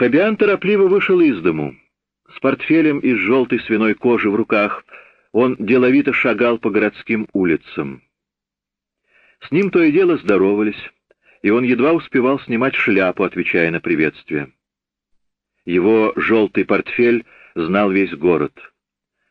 Фабиан торопливо вышел из дому. С портфелем из желтой свиной кожи в руках он деловито шагал по городским улицам. С ним то и дело здоровались, и он едва успевал снимать шляпу, отвечая на приветствие. Его желтый портфель знал весь город.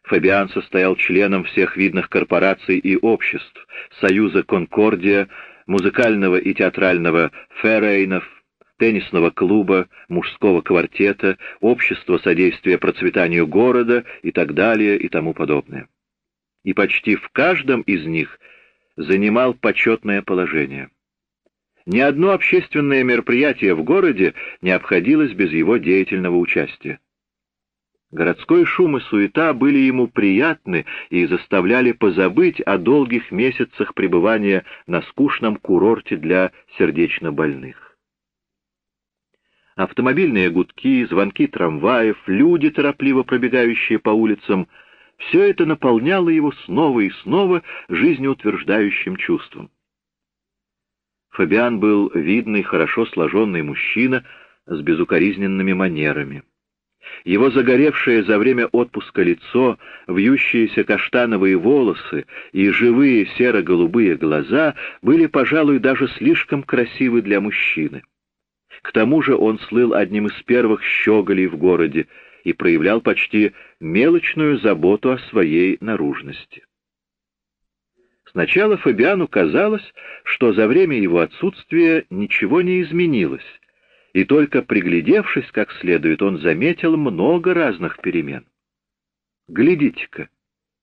Фабиан состоял членом всех видных корпораций и обществ, Союза «Конкордия», музыкального и театрального «Феррейнов», теннисного клуба, мужского квартета, общества содействия процветанию города и так далее и тому подобное. И почти в каждом из них занимал почетное положение. Ни одно общественное мероприятие в городе не обходилось без его деятельного участия. Городской шум и суета были ему приятны и заставляли позабыть о долгих месяцах пребывания на скучном курорте для сердечнобольных. Автомобильные гудки, звонки трамваев, люди, торопливо пробегающие по улицам — все это наполняло его снова и снова жизнеутверждающим чувством. Фабиан был видный, хорошо сложенный мужчина с безукоризненными манерами. Его загоревшее за время отпуска лицо, вьющиеся каштановые волосы и живые серо-голубые глаза были, пожалуй, даже слишком красивы для мужчины. К тому же он слыл одним из первых щеголей в городе и проявлял почти мелочную заботу о своей наружности. Сначала Фабиану казалось, что за время его отсутствия ничего не изменилось, и только приглядевшись как следует, он заметил много разных перемен. Глядите-ка,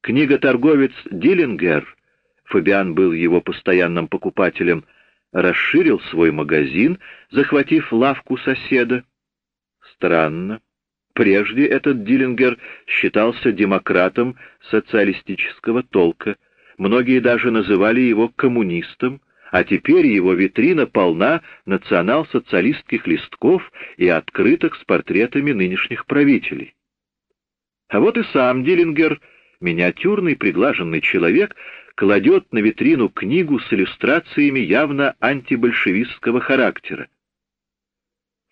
книготорговец Диллингер, Фабиан был его постоянным покупателем, расширил свой магазин, захватив лавку соседа. Странно. Прежде этот Диллингер считался демократом социалистического толка, многие даже называли его коммунистом, а теперь его витрина полна национал-социалистских листков и открыток с портретами нынешних правителей. А вот и сам Диллингер, миниатюрный приглаженный человек, кладет на витрину книгу с иллюстрациями явно антибольшевистского характера.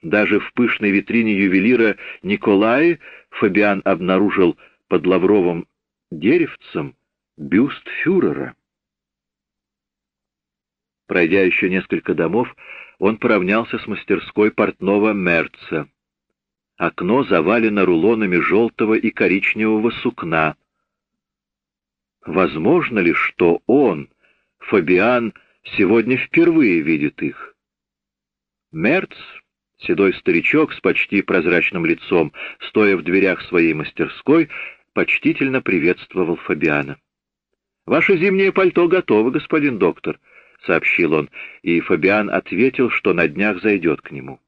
Даже в пышной витрине ювелира Николая Фабиан обнаружил под лавровым деревцем бюст фюрера. Пройдя еще несколько домов, он поравнялся с мастерской портного Мерца. Окно завалено рулонами желтого и коричневого сукна. Возможно ли, что он, Фабиан, сегодня впервые видит их? Мерц, седой старичок с почти прозрачным лицом, стоя в дверях своей мастерской, почтительно приветствовал Фабиана. «Ваше зимнее пальто готово, господин доктор», — сообщил он, и Фабиан ответил, что на днях зайдет к нему.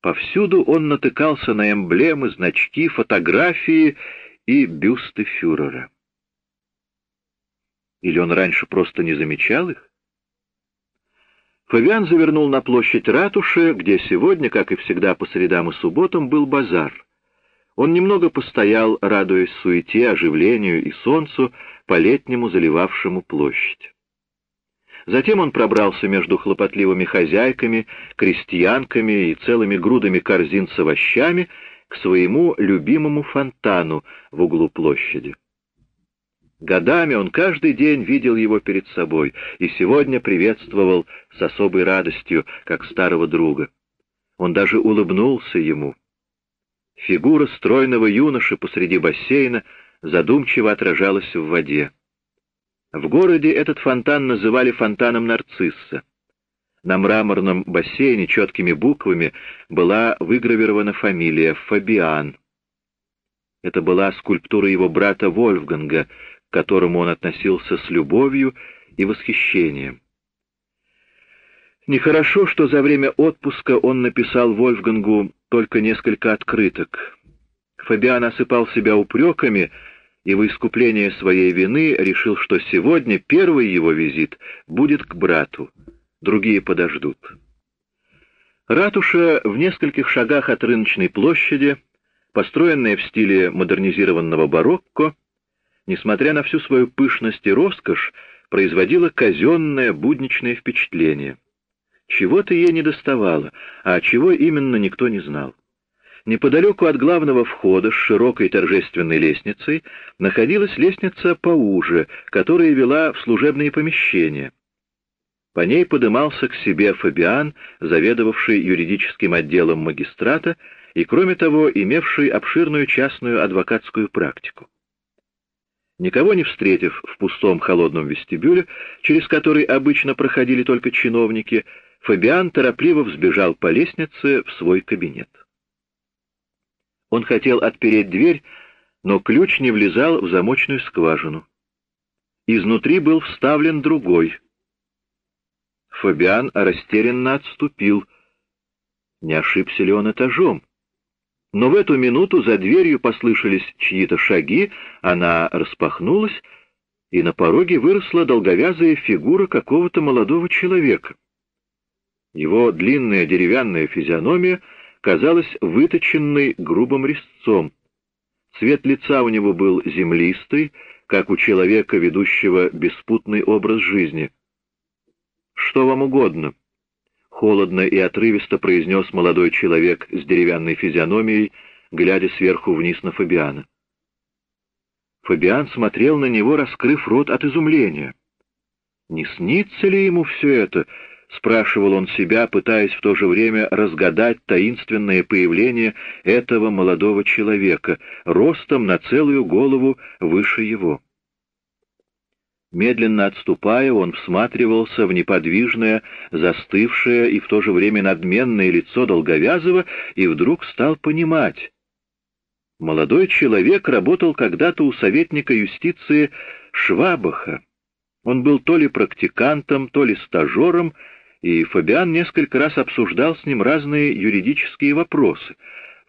Повсюду он натыкался на эмблемы, значки, фотографии и бюсты фюрера. Или он раньше просто не замечал их? Фавиан завернул на площадь ратуши, где сегодня, как и всегда по средам и субботам, был базар. Он немного постоял, радуясь суете, оживлению и солнцу, по-летнему заливавшему площадь. Затем он пробрался между хлопотливыми хозяйками, крестьянками и целыми грудами корзин с овощами к своему любимому фонтану в углу площади. Годами он каждый день видел его перед собой и сегодня приветствовал с особой радостью, как старого друга. Он даже улыбнулся ему. Фигура стройного юноши посреди бассейна задумчиво отражалась в воде. В городе этот фонтан называли фонтаном нарцисса. На мраморном бассейне четкими буквами была выгравирована фамилия Фабиан. Это была скульптура его брата Вольфганга, которому он относился с любовью и восхищением. Нехорошо, что за время отпуска он написал Вольфгангу только несколько открыток. Фабиан осыпал себя упреками и в искупление своей вины решил, что сегодня первый его визит будет к брату, другие подождут. Ратуша в нескольких шагах от рыночной площади, построенная в стиле модернизированного барокко, несмотря на всю свою пышность и роскошь, производила казенное будничное впечатление. Чего-то ей не доставало, а чего именно никто не знал. Неподалеку от главного входа с широкой торжественной лестницей находилась лестница поуже, которая вела в служебные помещения. По ней подымался к себе Фабиан, заведовавший юридическим отделом магистрата и, кроме того, имевший обширную частную адвокатскую практику. Никого не встретив в пустом холодном вестибюле, через который обычно проходили только чиновники, Фабиан торопливо взбежал по лестнице в свой кабинет. Он хотел отпереть дверь, но ключ не влезал в замочную скважину. Изнутри был вставлен другой. Фабиан растерянно отступил. Не ошибся ли он этажом? Но в эту минуту за дверью послышались чьи-то шаги, она распахнулась, и на пороге выросла долговязая фигура какого-то молодого человека. Его длинная деревянная физиономия — казалась выточенной грубым резцом. Цвет лица у него был землистый, как у человека, ведущего беспутный образ жизни. «Что вам угодно?» — холодно и отрывисто произнес молодой человек с деревянной физиономией, глядя сверху вниз на Фабиана. Фабиан смотрел на него, раскрыв рот от изумления. Не снится ли ему все это, — спрашивал он себя, пытаясь в то же время разгадать таинственное появление этого молодого человека, ростом на целую голову выше его. Медленно отступая, он всматривался в неподвижное, застывшее и в то же время надменное лицо Долговязова и вдруг стал понимать. Молодой человек работал когда-то у советника юстиции Швабаха. Он был то ли практикантом, то ли стажером, и Фабиан несколько раз обсуждал с ним разные юридические вопросы.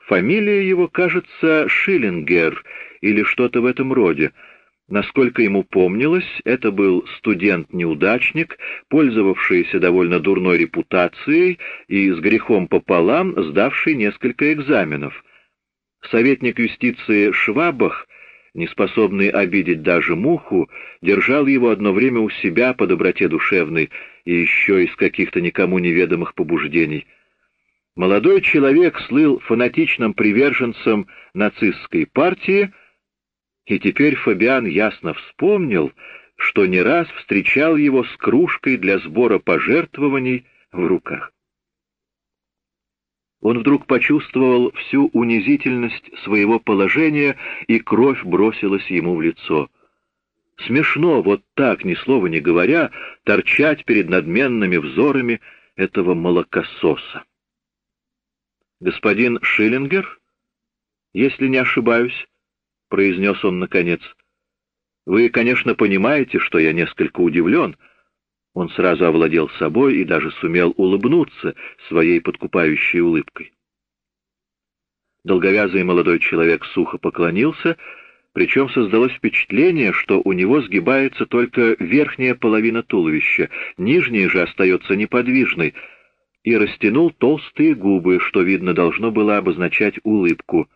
Фамилия его, кажется, Шиллингер или что-то в этом роде. Насколько ему помнилось, это был студент-неудачник, пользовавшийся довольно дурной репутацией и с грехом пополам сдавший несколько экзаменов. Советник юстиции Швабах неспособный обидеть даже муху, держал его одно время у себя по доброте душевной и еще из каких-то никому неведомых побуждений. Молодой человек слыл фанатичным приверженцем нацистской партии, и теперь Фабиан ясно вспомнил, что не раз встречал его с кружкой для сбора пожертвований в руках. Он вдруг почувствовал всю унизительность своего положения, и кровь бросилась ему в лицо. Смешно вот так, ни слова не говоря, торчать перед надменными взорами этого молокососа. «Господин Шиллингер, если не ошибаюсь», — произнес он наконец, — «вы, конечно, понимаете, что я несколько удивлен». Он сразу овладел собой и даже сумел улыбнуться своей подкупающей улыбкой. Долговязый молодой человек сухо поклонился, причем создалось впечатление, что у него сгибается только верхняя половина туловища, нижняя же остается неподвижной, и растянул толстые губы, что, видно, должно было обозначать улыбку.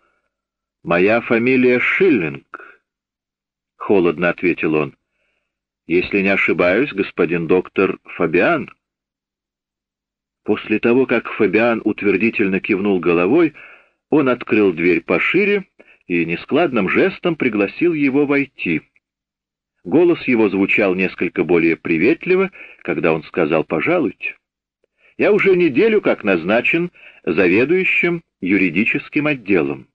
«Моя фамилия Шиллинг», — холодно ответил он. Если не ошибаюсь, господин доктор Фабиан. После того, как Фабиан утвердительно кивнул головой, он открыл дверь пошире и нескладным жестом пригласил его войти. Голос его звучал несколько более приветливо, когда он сказал «пожалуйте». «Я уже неделю как назначен заведующим юридическим отделом.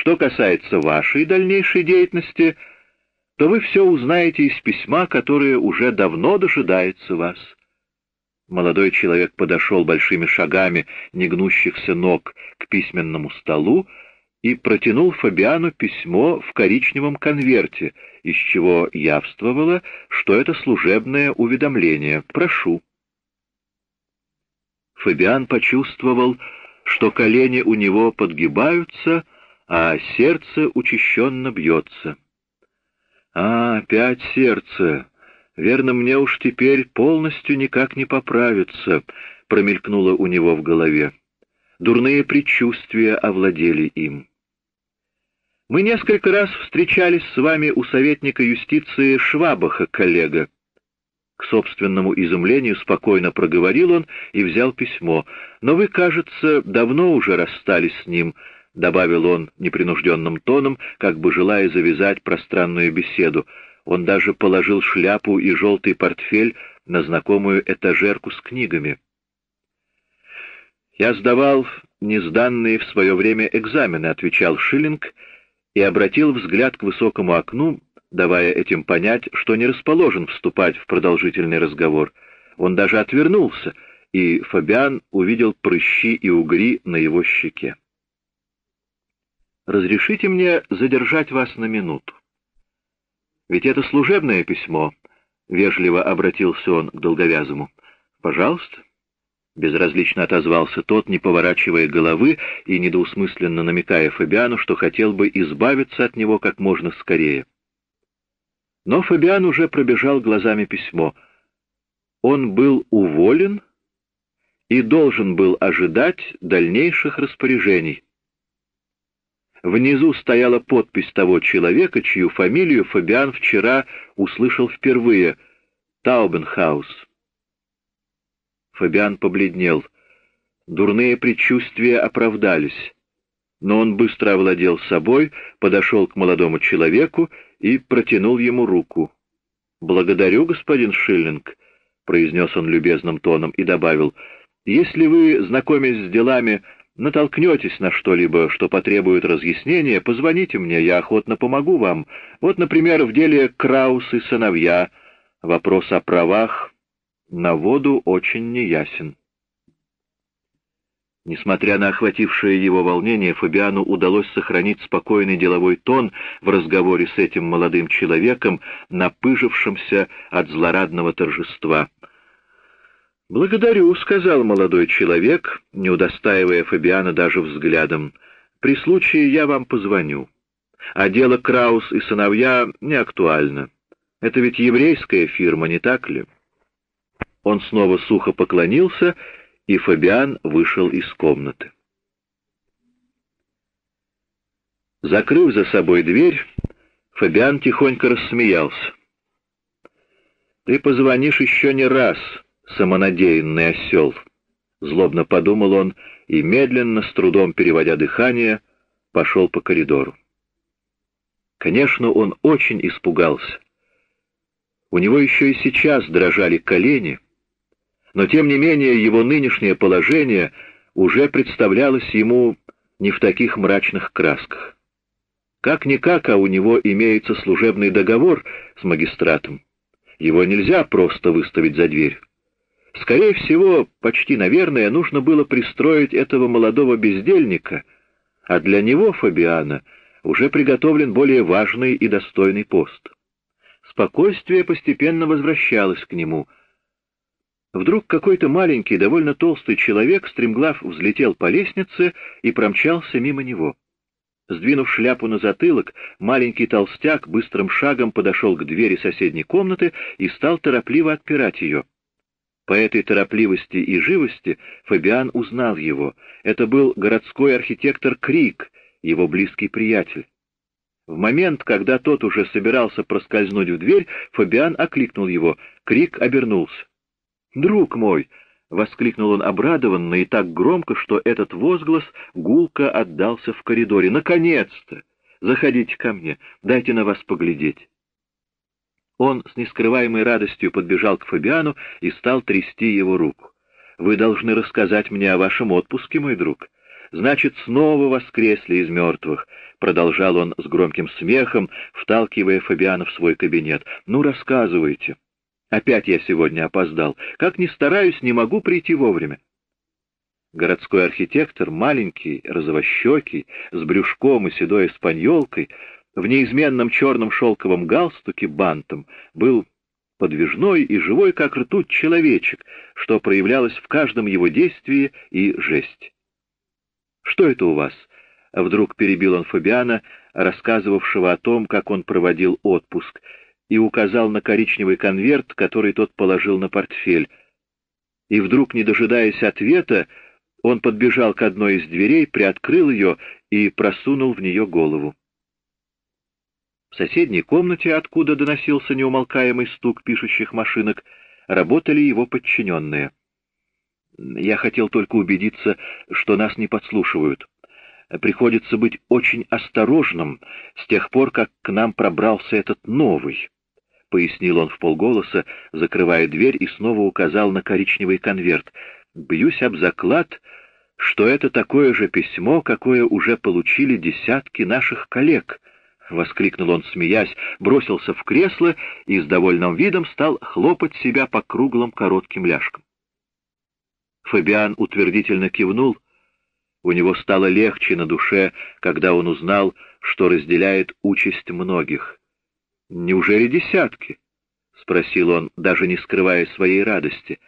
Что касается вашей дальнейшей деятельности — то вы все узнаете из письма, которое уже давно дожидается вас. Молодой человек подошел большими шагами негнущихся ног к письменному столу и протянул Фабиану письмо в коричневом конверте, из чего явствовало, что это служебное уведомление. «Прошу». Фабиан почувствовал, что колени у него подгибаются, а сердце учащенно бьется. А, опять сердце. Верно, мне уж теперь полностью никак не поправиться, промелькнуло у него в голове. Дурные предчувствия овладели им. Мы несколько раз встречались с вами у советника юстиции Швабаха, коллега. К собственному изумлению спокойно проговорил он и взял письмо. «Но вы, кажется, давно уже расстались с ним», — добавил он непринужденным тоном, как бы желая завязать пространную беседу. Он даже положил шляпу и желтый портфель на знакомую этажерку с книгами. «Я сдавал несданные в свое время экзамены», — отвечал Шиллинг и обратил взгляд к высокому окну, давая этим понять, что не расположен вступать в продолжительный разговор. Он даже отвернулся, и Фабиан увидел прыщи и угри на его щеке. «Разрешите мне задержать вас на минуту. Ведь это служебное письмо», — вежливо обратился он к долговязому. «Пожалуйста». Безразлично отозвался тот, не поворачивая головы и недоусмысленно намекая Фабиану, что хотел бы избавиться от него как можно скорее. Но Фабиан уже пробежал глазами письмо. Он был уволен и должен был ожидать дальнейших распоряжений. Внизу стояла подпись того человека, чью фамилию Фабиан вчера услышал впервые — Таубенхаус. Фабиан побледнел. Дурные предчувствия оправдались. Но он быстро овладел собой, подошел к молодому человеку и протянул ему руку. «Благодарю, господин Шиллинг», — произнес он любезным тоном и добавил, «если вы, знакомясь с делами, натолкнетесь на что-либо, что потребует разъяснения, позвоните мне, я охотно помогу вам. Вот, например, в деле Краус и сыновья вопрос о правах на воду очень неясен. Несмотря на охватившее его волнение, Фабиану удалось сохранить спокойный деловой тон в разговоре с этим молодым человеком, напыжившимся от злорадного торжества. «Благодарю», — сказал молодой человек, не удостаивая Фабиана даже взглядом. «При случае я вам позвоню. А дело Краус и сыновья не актуально. Это ведь еврейская фирма, не так ли?» Он снова сухо поклонился, и Фабиан вышел из комнаты. Закрыв за собой дверь, Фабиан тихонько рассмеялся. «Ты позвонишь еще не раз, самонадеянный осел», — злобно подумал он и, медленно, с трудом переводя дыхание, пошел по коридору. Конечно, он очень испугался. У него еще и сейчас дрожали колени — но тем не менее его нынешнее положение уже представлялось ему не в таких мрачных красках. Как-никак, а у него имеется служебный договор с магистратом. Его нельзя просто выставить за дверь. Скорее всего, почти наверное, нужно было пристроить этого молодого бездельника, а для него, Фабиана, уже приготовлен более важный и достойный пост. Спокойствие постепенно возвращалось к нему — Вдруг какой-то маленький, довольно толстый человек, стремглав, взлетел по лестнице и промчался мимо него. Сдвинув шляпу на затылок, маленький толстяк быстрым шагом подошел к двери соседней комнаты и стал торопливо отпирать ее. По этой торопливости и живости Фабиан узнал его. Это был городской архитектор Крик, его близкий приятель. В момент, когда тот уже собирался проскользнуть в дверь, Фабиан окликнул его. Крик обернулся. «Друг мой!» — воскликнул он обрадованно и так громко, что этот возглас гулко отдался в коридоре. «Наконец-то! Заходите ко мне, дайте на вас поглядеть!» Он с нескрываемой радостью подбежал к Фабиану и стал трясти его руку. «Вы должны рассказать мне о вашем отпуске, мой друг. Значит, снова воскресли из мертвых», — продолжал он с громким смехом, вталкивая Фабиана в свой кабинет. «Ну, рассказывайте». Опять я сегодня опоздал. Как ни стараюсь, не могу прийти вовремя. Городской архитектор, маленький, розовощекий, с брюшком и седой испаньолкой, в неизменном черном шелковом галстуке бантом, был подвижной и живой, как ртуть, человечек, что проявлялось в каждом его действии и жесть. «Что это у вас?» — вдруг перебил он Фабиана, рассказывавшего о том, как он проводил отпуск, и указал на коричневый конверт, который тот положил на портфель. И вдруг, не дожидаясь ответа, он подбежал к одной из дверей, приоткрыл ее и просунул в нее голову. В соседней комнате, откуда доносился неумолкаемый стук пишущих машинок, работали его подчиненные. Я хотел только убедиться, что нас не подслушивают. Приходится быть очень осторожным с тех пор, как к нам пробрался этот новый. — пояснил он в полголоса, закрывая дверь и снова указал на коричневый конверт. «Бьюсь об заклад, что это такое же письмо, какое уже получили десятки наших коллег». — воскликнул он, смеясь, бросился в кресло и с довольным видом стал хлопать себя по круглым коротким ляжкам. Фабиан утвердительно кивнул. У него стало легче на душе, когда он узнал, что разделяет участь многих. «Неужели десятки?» — спросил он, даже не скрывая своей радости.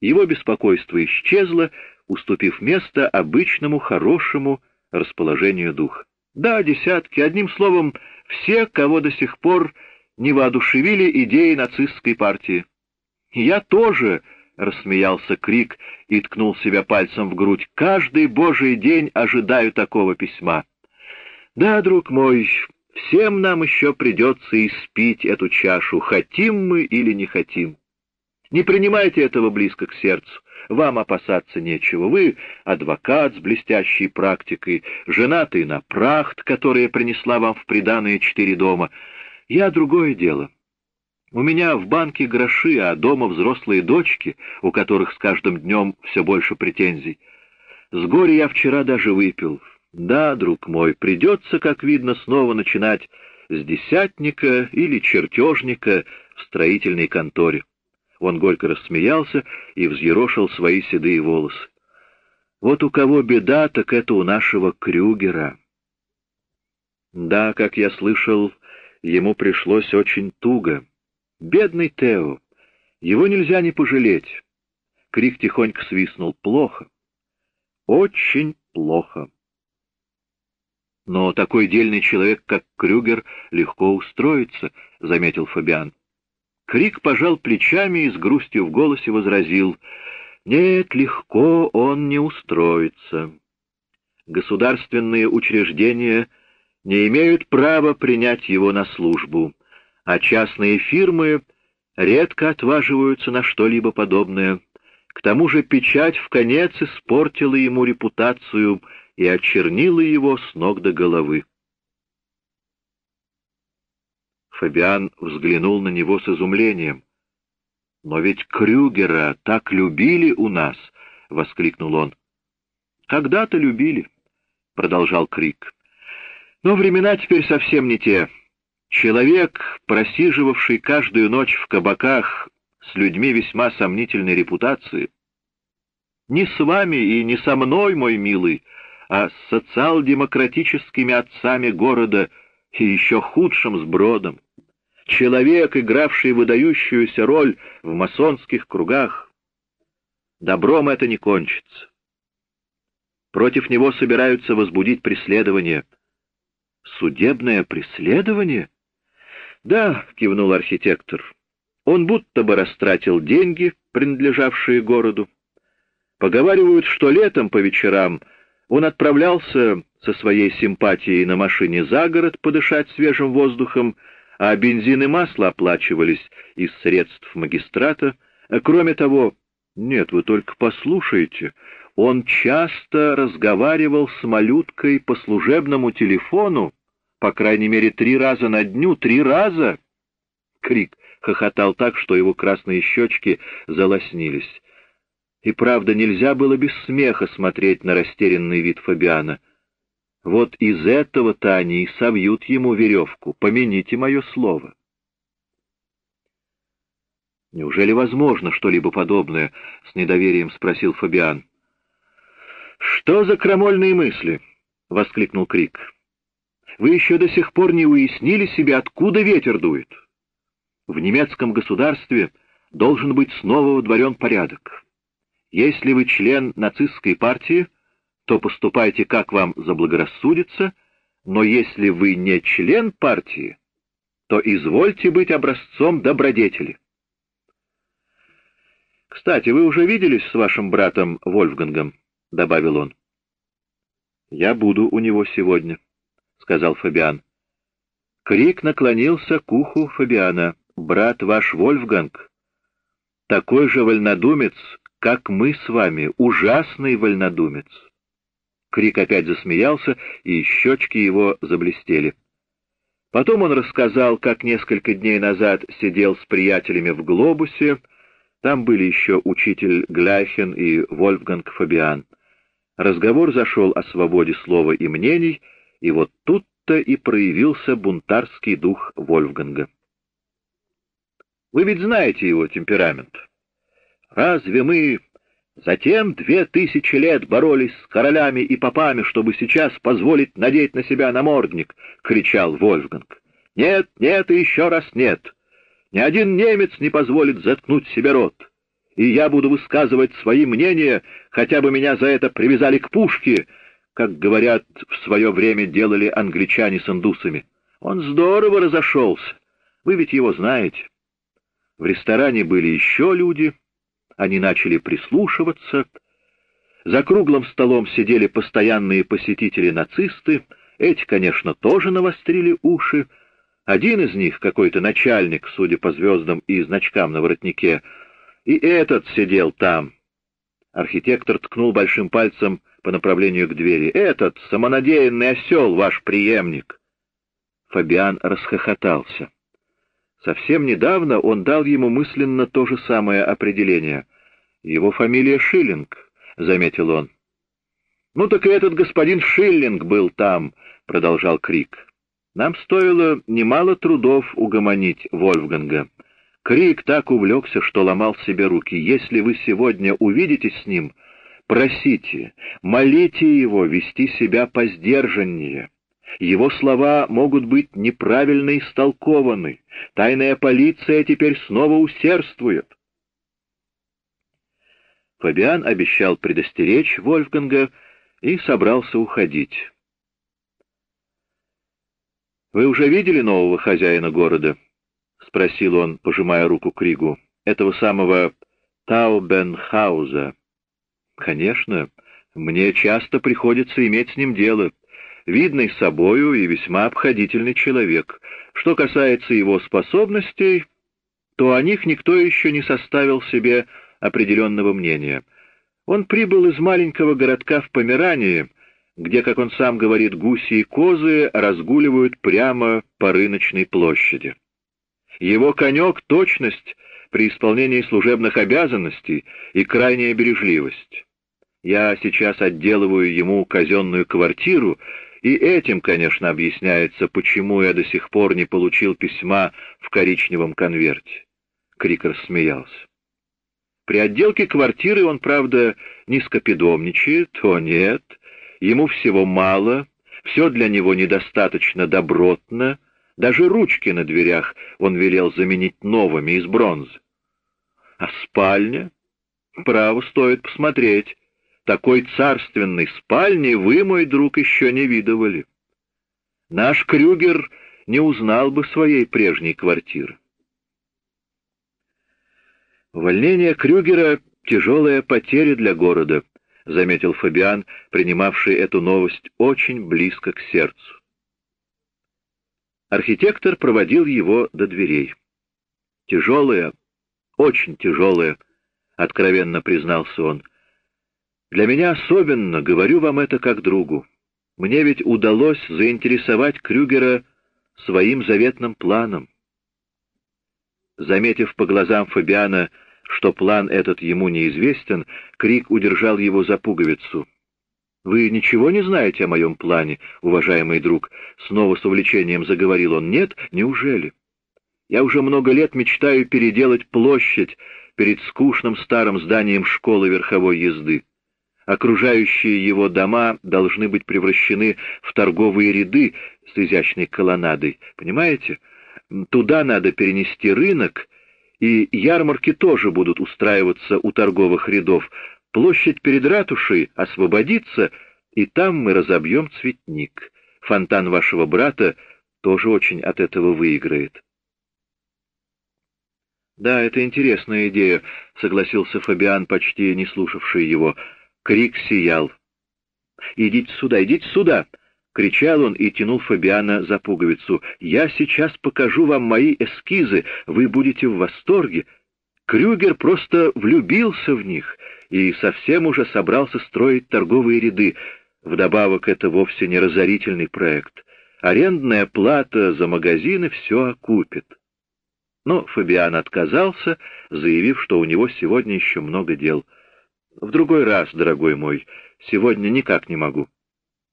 Его беспокойство исчезло, уступив место обычному хорошему расположению духа. Да, десятки, одним словом, все, кого до сих пор не воодушевили идеи нацистской партии. «Я тоже», — рассмеялся Крик и ткнул себя пальцем в грудь, — «каждый божий день ожидаю такого письма». «Да, друг мой, Всем нам еще придется испить эту чашу, хотим мы или не хотим. Не принимайте этого близко к сердцу. Вам опасаться нечего. Вы адвокат с блестящей практикой, женатый на прахт, которая принесла вам в приданое четыре дома. Я другое дело. У меня в банке гроши, а дома взрослые дочки, у которых с каждым днем все больше претензий. С горя я вчера даже выпил. Да, друг мой, придется, как видно, снова начинать с десятника или чертежника в строительной конторе. Он горько рассмеялся и взъерошил свои седые волосы. Вот у кого беда, так это у нашего Крюгера. Да, как я слышал, ему пришлось очень туго. Бедный Тео, его нельзя не пожалеть. Крик тихонько свистнул. Плохо. Очень плохо. Но такой дельный человек, как Крюгер, легко устроится, — заметил Фабиан. Крик пожал плечами и с грустью в голосе возразил. Нет, легко он не устроится. Государственные учреждения не имеют права принять его на службу, а частные фирмы редко отваживаются на что-либо подобное. К тому же печать в конец испортила ему репутацию — и очернила его с ног до головы. Фабиан взглянул на него с изумлением. «Но ведь Крюгера так любили у нас!» — воскликнул он. «Когда-то любили», — продолжал Крик. «Но времена теперь совсем не те. Человек, просиживавший каждую ночь в кабаках с людьми весьма сомнительной репутации, не с вами и не со мной, мой милый, а с социал-демократическими отцами города и еще худшим сбродом. Человек, игравший выдающуюся роль в масонских кругах. Добром это не кончится. Против него собираются возбудить преследование. Судебное преследование? Да, кивнул архитектор. Он будто бы растратил деньги, принадлежавшие городу. Поговаривают, что летом по вечерам он отправлялся со своей симпатией на машине за город подышать свежим воздухом, а бензин и масло оплачивались из средств магистрата. Кроме того, нет, вы только послушайте, он часто разговаривал с малюткой по служебному телефону, по крайней мере, три раза на дню, три раза! Крик хохотал так, что его красные щечки залоснились. И правда, нельзя было без смеха смотреть на растерянный вид Фабиана. Вот из этого-то они и совьют ему веревку, помяните мое слово. «Неужели возможно что-либо подобное?» — с недоверием спросил Фабиан. «Что за крамольные мысли?» — воскликнул Крик. «Вы еще до сих пор не уяснили себе, откуда ветер дует. В немецком государстве должен быть снова водворен порядок. Если вы член нацистской партии, то поступайте, как вам заблагорассудится, но если вы не член партии, то извольте быть образцом добродетели. «Кстати, вы уже виделись с вашим братом Вольфгангом?» — добавил он. «Я буду у него сегодня», — сказал Фабиан. Крик наклонился к уху Фабиана. «Брат ваш Вольфганг такой же вольнодумец, как мы с вами, ужасный вольнодумец. Крик опять засмеялся, и щечки его заблестели. Потом он рассказал, как несколько дней назад сидел с приятелями в глобусе, там были еще учитель Гляхен и Вольфганг Фабиан. Разговор зашел о свободе слова и мнений, и вот тут-то и проявился бунтарский дух Вольфганга. Вы ведь знаете его темперамент. Разве мы затем две тысячи лет боролись с королями и попами, чтобы сейчас позволить надеть на себя намордник? — кричал Вольфганг. — Нет, нет и еще раз нет. Ни один немец не позволит заткнуть себе рот. И я буду высказывать свои мнения, хотя бы меня за это привязали к пушке, как, говорят, в свое время делали англичане с индусами. Он здорово разошелся. Вы ведь его знаете. В ресторане были еще люди, они начали прислушиваться. За круглым столом сидели постоянные посетители-нацисты, эти, конечно, тоже навострили уши. Один из них, какой-то начальник, судя по звездам и значкам на воротнике, и этот сидел там. Архитектор ткнул большим пальцем по направлению к двери. «Этот, самонадеянный осел, ваш преемник!» Фабиан расхохотался. Совсем недавно он дал ему мысленно то же самое определение. «Его фамилия Шиллинг», — заметил он. «Ну так и этот господин Шиллинг был там», — продолжал Крик. «Нам стоило немало трудов угомонить Вольфганга. Крик так увлекся, что ломал себе руки. Если вы сегодня увидитесь с ним, просите, молите его вести себя посдержаннее». Его слова могут быть неправильно истолкованы. Тайная полиция теперь снова усердствует. Фабиан обещал предостеречь Вольфганга и собрался уходить. «Вы уже видели нового хозяина города?» — спросил он, пожимая руку Кригу. «Этого самого Таубенхауза». «Конечно, мне часто приходится иметь с ним дело видный собою и весьма обходительный человек. Что касается его способностей, то о них никто еще не составил себе определенного мнения. Он прибыл из маленького городка в Померании, где, как он сам говорит, гуси и козы разгуливают прямо по рыночной площади. Его конек — точность при исполнении служебных обязанностей и крайняя бережливость. Я сейчас отделываю ему казенную квартиру и этим, конечно, объясняется, почему я до сих пор не получил письма в коричневом конверте. Крик рассмеялся. При отделке квартиры он, правда, не скопидомничает, о нет, ему всего мало, все для него недостаточно добротно, даже ручки на дверях он велел заменить новыми из бронзы. А спальня? Право, стоит посмотреть. Такой царственной спальни вы, мой друг, еще не видывали. Наш Крюгер не узнал бы своей прежней квартиры. Увольнение Крюгера — тяжелая потеря для города, — заметил Фабиан, принимавший эту новость очень близко к сердцу. Архитектор проводил его до дверей. «Тяжелая, очень тяжелая», — откровенно признался он. Для меня особенно, говорю вам это как другу. Мне ведь удалось заинтересовать Крюгера своим заветным планом. Заметив по глазам Фабиана, что план этот ему неизвестен, Крик удержал его за пуговицу. «Вы ничего не знаете о моем плане, уважаемый друг?» Снова с увлечением заговорил он. «Нет? Неужели? Я уже много лет мечтаю переделать площадь перед скучным старым зданием школы верховой езды. Окружающие его дома должны быть превращены в торговые ряды с изящной колоннадой. Понимаете? Туда надо перенести рынок, и ярмарки тоже будут устраиваться у торговых рядов. Площадь перед ратушей освободится, и там мы разобьем цветник. Фонтан вашего брата тоже очень от этого выиграет. «Да, это интересная идея», — согласился Фабиан, почти не слушавший его. Крик сиял. «Идите сюда, идите сюда!» — кричал он и тянул Фабиана за пуговицу. «Я сейчас покажу вам мои эскизы, вы будете в восторге. Крюгер просто влюбился в них и совсем уже собрался строить торговые ряды. Вдобавок, это вовсе не разорительный проект. Арендная плата за магазины все окупит. Но Фабиан отказался, заявив, что у него сегодня еще много дел. «В другой раз, дорогой мой, сегодня никак не могу.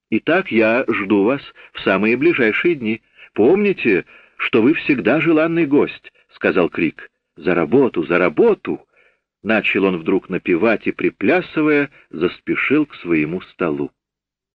Итак, я жду вас в самые ближайшие дни. Помните, что вы всегда желанный гость», — сказал Крик. «За работу, за работу!» Начал он вдруг напевать и, приплясывая, заспешил к своему столу.